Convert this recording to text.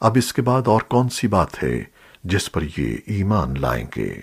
اب اس کے بعد اور کون سی بات ہے جس پر یہ ایمان لائیں گے؟